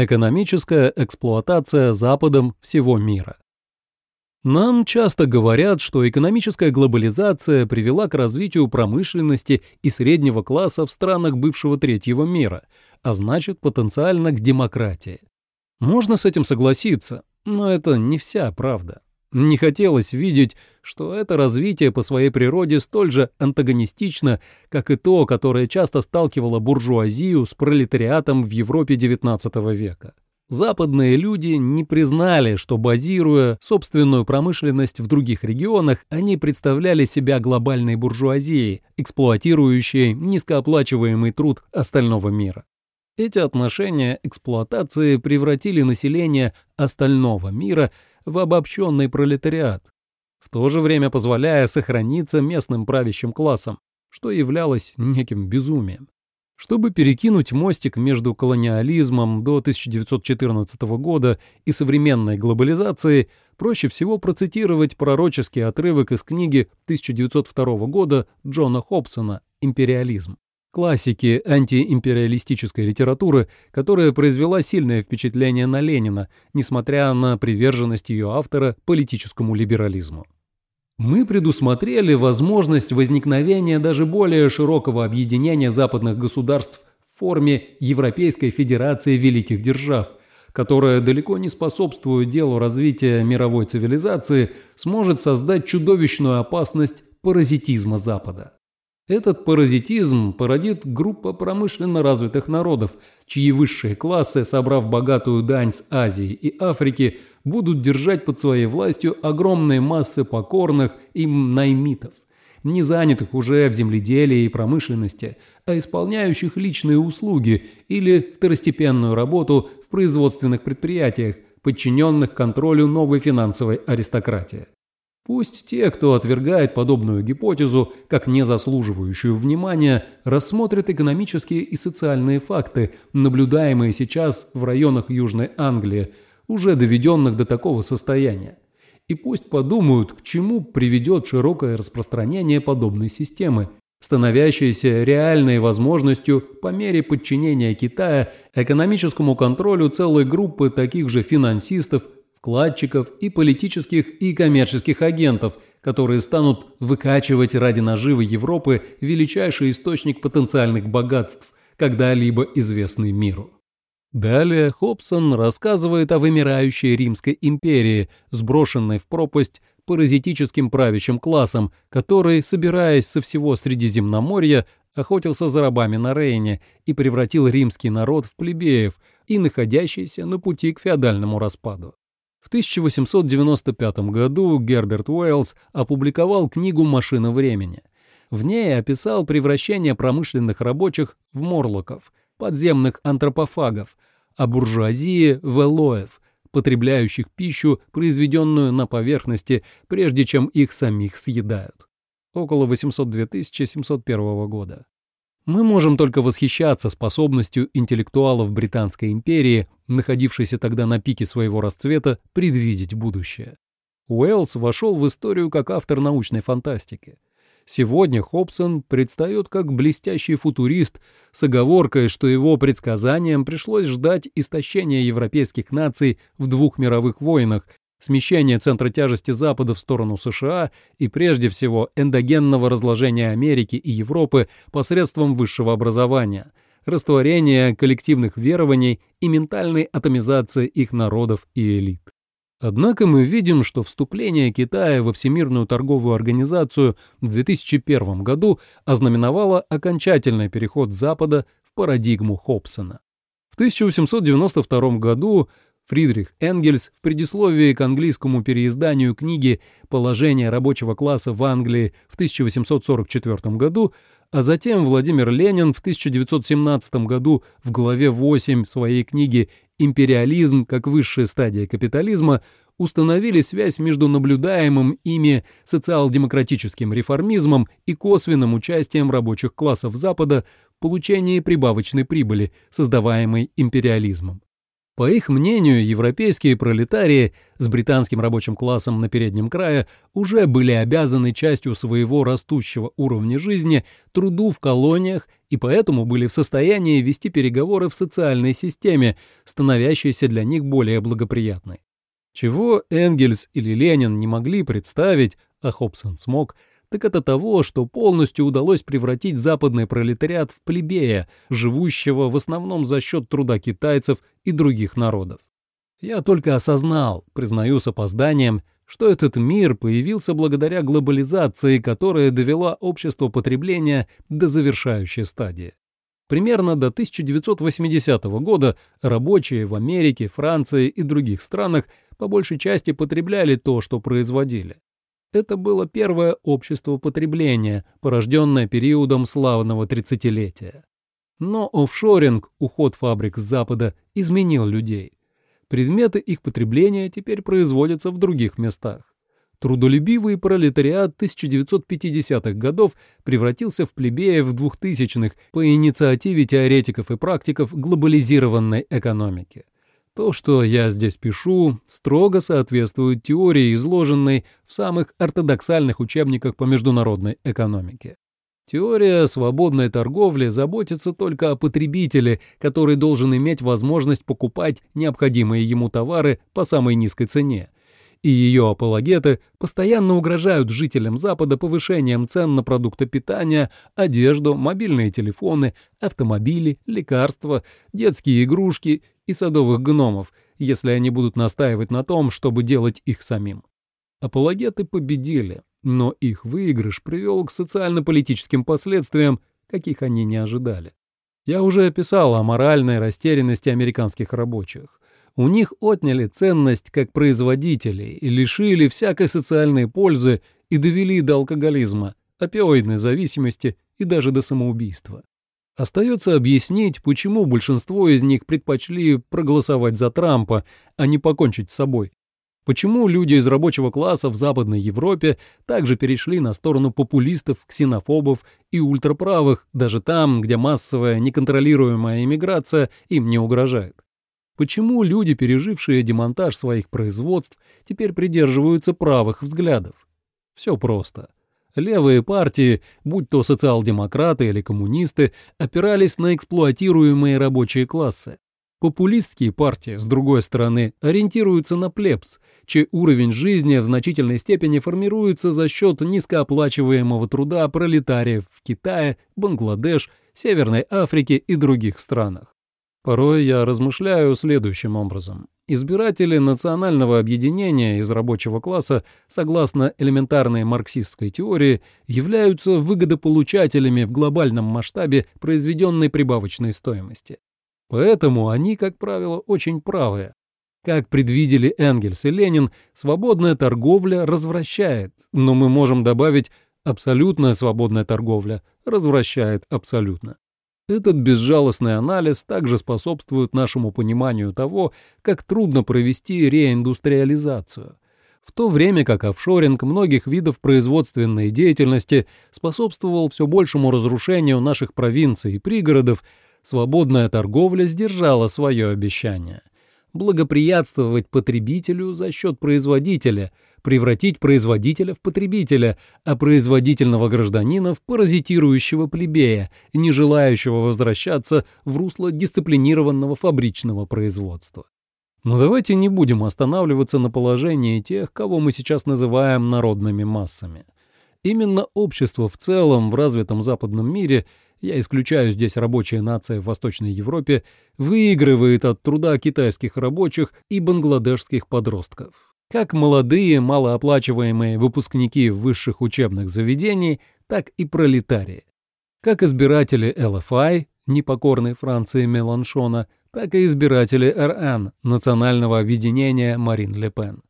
Экономическая эксплуатация Западом всего мира. Нам часто говорят, что экономическая глобализация привела к развитию промышленности и среднего класса в странах бывшего третьего мира, а значит потенциально к демократии. Можно с этим согласиться, но это не вся правда. Не хотелось видеть, что это развитие по своей природе столь же антагонистично, как и то, которое часто сталкивало буржуазию с пролетариатом в Европе XIX века. Западные люди не признали, что, базируя собственную промышленность в других регионах, они представляли себя глобальной буржуазией, эксплуатирующей низкооплачиваемый труд остального мира. Эти отношения эксплуатации превратили население остального мира в обобщенный пролетариат, в то же время позволяя сохраниться местным правящим классам, что являлось неким безумием. Чтобы перекинуть мостик между колониализмом до 1914 года и современной глобализацией, проще всего процитировать пророческий отрывок из книги 1902 года Джона Хобсона «Империализм» классики антиимпериалистической литературы, которая произвела сильное впечатление на Ленина, несмотря на приверженность ее автора политическому либерализму. Мы предусмотрели возможность возникновения даже более широкого объединения западных государств в форме Европейской Федерации Великих Держав, которая далеко не способствует делу развития мировой цивилизации, сможет создать чудовищную опасность паразитизма Запада. Этот паразитизм породит группа промышленно развитых народов, чьи высшие классы, собрав богатую дань с Азии и Африки, будут держать под своей властью огромные массы покорных им наймитов, не занятых уже в земледелии и промышленности, а исполняющих личные услуги или второстепенную работу в производственных предприятиях, подчиненных контролю новой финансовой аристократии. Пусть те, кто отвергает подобную гипотезу как не заслуживающую внимания, рассмотрят экономические и социальные факты, наблюдаемые сейчас в районах Южной Англии, уже доведенных до такого состояния. И пусть подумают, к чему приведет широкое распространение подобной системы, становящейся реальной возможностью по мере подчинения Китая экономическому контролю целой группы таких же финансистов, вкладчиков и политических и коммерческих агентов, которые станут выкачивать ради наживы Европы величайший источник потенциальных богатств, когда-либо известный миру. Далее Хобсон рассказывает о вымирающей Римской империи, сброшенной в пропасть паразитическим правящим классом, который, собираясь со всего Средиземноморья, охотился за рабами на Рейне и превратил римский народ в плебеев и находящийся на пути к феодальному распаду. В 1895 году Герберт Уэллс опубликовал книгу «Машина времени». В ней описал превращение промышленных рабочих в морлоков, подземных антропофагов, а буржуазии в элоев, потребляющих пищу, произведенную на поверхности, прежде чем их самих съедают. Около 802 701 года. Мы можем только восхищаться способностью интеллектуалов Британской империи, находившейся тогда на пике своего расцвета, предвидеть будущее. Уэллс вошел в историю как автор научной фантастики. Сегодня Хобсон предстает как блестящий футурист с оговоркой, что его предсказаниям пришлось ждать истощения европейских наций в двух мировых войнах смещение центра тяжести Запада в сторону США и, прежде всего, эндогенного разложения Америки и Европы посредством высшего образования, растворения коллективных верований и ментальной атомизации их народов и элит. Однако мы видим, что вступление Китая во Всемирную торговую организацию в 2001 году ознаменовало окончательный переход Запада в парадигму Хобсона. В 1892 году Фридрих Энгельс в предисловии к английскому переизданию книги «Положение рабочего класса в Англии» в 1844 году, а затем Владимир Ленин в 1917 году в главе 8 своей книги «Империализм как высшая стадия капитализма» установили связь между наблюдаемым ими социал-демократическим реформизмом и косвенным участием рабочих классов Запада в получении прибавочной прибыли, создаваемой империализмом. По их мнению, европейские пролетарии с британским рабочим классом на переднем крае уже были обязаны частью своего растущего уровня жизни труду в колониях и поэтому были в состоянии вести переговоры в социальной системе, становящейся для них более благоприятной. Чего Энгельс или Ленин не могли представить, а Хобсон смог – так это того, что полностью удалось превратить западный пролетариат в плебея, живущего в основном за счет труда китайцев и других народов. Я только осознал, признаю с опозданием, что этот мир появился благодаря глобализации, которая довела общество потребления до завершающей стадии. Примерно до 1980 года рабочие в Америке, Франции и других странах по большей части потребляли то, что производили. Это было первое общество потребления, порожденное периодом славного тридцатилетия. Но офшоринг, уход фабрик с Запада, изменил людей. Предметы их потребления теперь производятся в других местах. Трудолюбивый пролетариат 1950-х годов превратился в плебеев в 2000-х по инициативе теоретиков и практиков глобализированной экономики. То, что я здесь пишу, строго соответствует теории, изложенной в самых ортодоксальных учебниках по международной экономике. Теория свободной торговли заботится только о потребителе, который должен иметь возможность покупать необходимые ему товары по самой низкой цене. И ее апологеты постоянно угрожают жителям Запада повышением цен на продукты питания, одежду, мобильные телефоны, автомобили, лекарства, детские игрушки и садовых гномов, если они будут настаивать на том, чтобы делать их самим. Апологеты победили, но их выигрыш привел к социально-политическим последствиям, каких они не ожидали. Я уже описал о моральной растерянности американских рабочих. У них отняли ценность как производителей и лишили всякой социальной пользы и довели до алкоголизма, опиоидной зависимости и даже до самоубийства. Остается объяснить, почему большинство из них предпочли проголосовать за Трампа, а не покончить с собой. Почему люди из рабочего класса в Западной Европе также перешли на сторону популистов, ксенофобов и ультраправых, даже там, где массовая неконтролируемая иммиграция им не угрожает? Почему люди, пережившие демонтаж своих производств, теперь придерживаются правых взглядов? Все просто. Левые партии, будь то социал-демократы или коммунисты, опирались на эксплуатируемые рабочие классы. Популистские партии, с другой стороны, ориентируются на плебс, чей уровень жизни в значительной степени формируется за счет низкооплачиваемого труда пролетариев в Китае, Бангладеш, Северной Африке и других странах. Порой я размышляю следующим образом. Избиратели национального объединения из рабочего класса, согласно элементарной марксистской теории, являются выгодополучателями в глобальном масштабе произведенной прибавочной стоимости. Поэтому они, как правило, очень правые. Как предвидели Энгельс и Ленин, свободная торговля развращает, но мы можем добавить абсолютная свободная торговля развращает абсолютно. Этот безжалостный анализ также способствует нашему пониманию того, как трудно провести реиндустриализацию. В то время как офшоринг многих видов производственной деятельности способствовал все большему разрушению наших провинций и пригородов, свободная торговля сдержала свое обещание благоприятствовать потребителю за счет производителя, превратить производителя в потребителя, а производительного гражданина в паразитирующего плебея, не желающего возвращаться в русло дисциплинированного фабричного производства. Но давайте не будем останавливаться на положении тех, кого мы сейчас называем народными массами. Именно общество в целом в развитом западном мире – я исключаю здесь рабочая нация в Восточной Европе, выигрывает от труда китайских рабочих и бангладешских подростков. Как молодые, малооплачиваемые выпускники высших учебных заведений, так и пролетарии. Как избиратели ЛФИ, непокорной Франции Меланшона, так и избиратели РН, национального объединения Марин Ле Пен.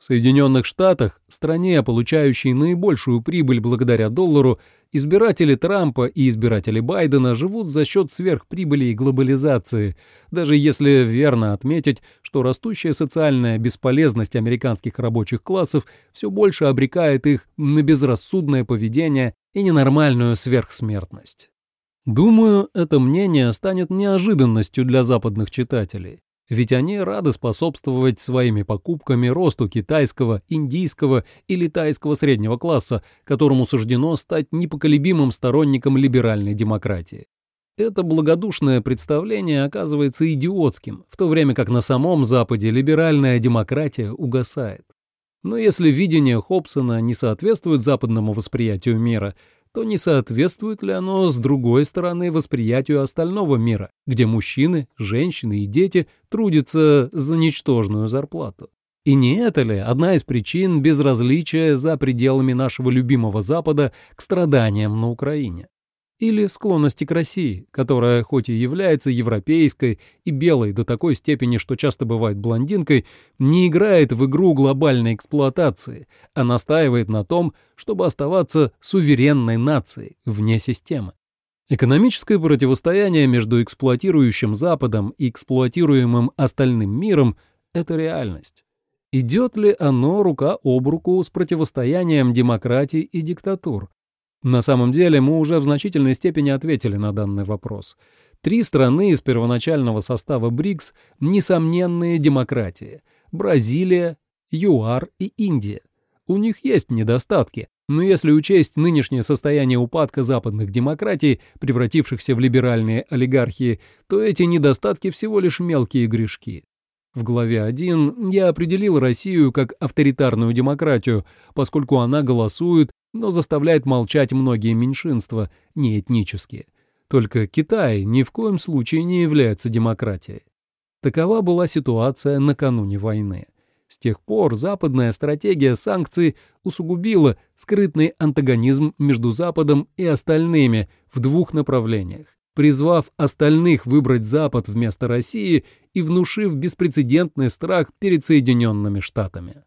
В Соединенных Штатах, стране, получающей наибольшую прибыль благодаря доллару, избиратели Трампа и избиратели Байдена живут за счет сверхприбыли и глобализации, даже если верно отметить, что растущая социальная бесполезность американских рабочих классов все больше обрекает их на безрассудное поведение и ненормальную сверхсмертность. Думаю, это мнение станет неожиданностью для западных читателей. Ведь они рады способствовать своими покупками росту китайского, индийского или тайского среднего класса, которому суждено стать непоколебимым сторонником либеральной демократии. Это благодушное представление оказывается идиотским, в то время как на самом Западе либеральная демократия угасает. Но если видение Хобсона не соответствует западному восприятию мира, то не соответствует ли оно, с другой стороны, восприятию остального мира, где мужчины, женщины и дети трудятся за ничтожную зарплату? И не это ли одна из причин безразличия за пределами нашего любимого Запада к страданиям на Украине? Или склонности к России, которая хоть и является европейской и белой до такой степени, что часто бывает блондинкой, не играет в игру глобальной эксплуатации, а настаивает на том, чтобы оставаться суверенной нацией вне системы. Экономическое противостояние между эксплуатирующим Западом и эксплуатируемым остальным миром – это реальность. Идет ли оно рука об руку с противостоянием демократий и диктатур? На самом деле мы уже в значительной степени ответили на данный вопрос. Три страны из первоначального состава БРИКС – несомненные демократии – Бразилия, ЮАР и Индия. У них есть недостатки, но если учесть нынешнее состояние упадка западных демократий, превратившихся в либеральные олигархии, то эти недостатки всего лишь мелкие грешки. В главе 1 я определил Россию как авторитарную демократию, поскольку она голосует но заставляет молчать многие меньшинства, не этнические. Только Китай ни в коем случае не является демократией. Такова была ситуация накануне войны. С тех пор западная стратегия санкций усугубила скрытный антагонизм между Западом и остальными в двух направлениях, призвав остальных выбрать Запад вместо России и внушив беспрецедентный страх перед Соединенными Штатами.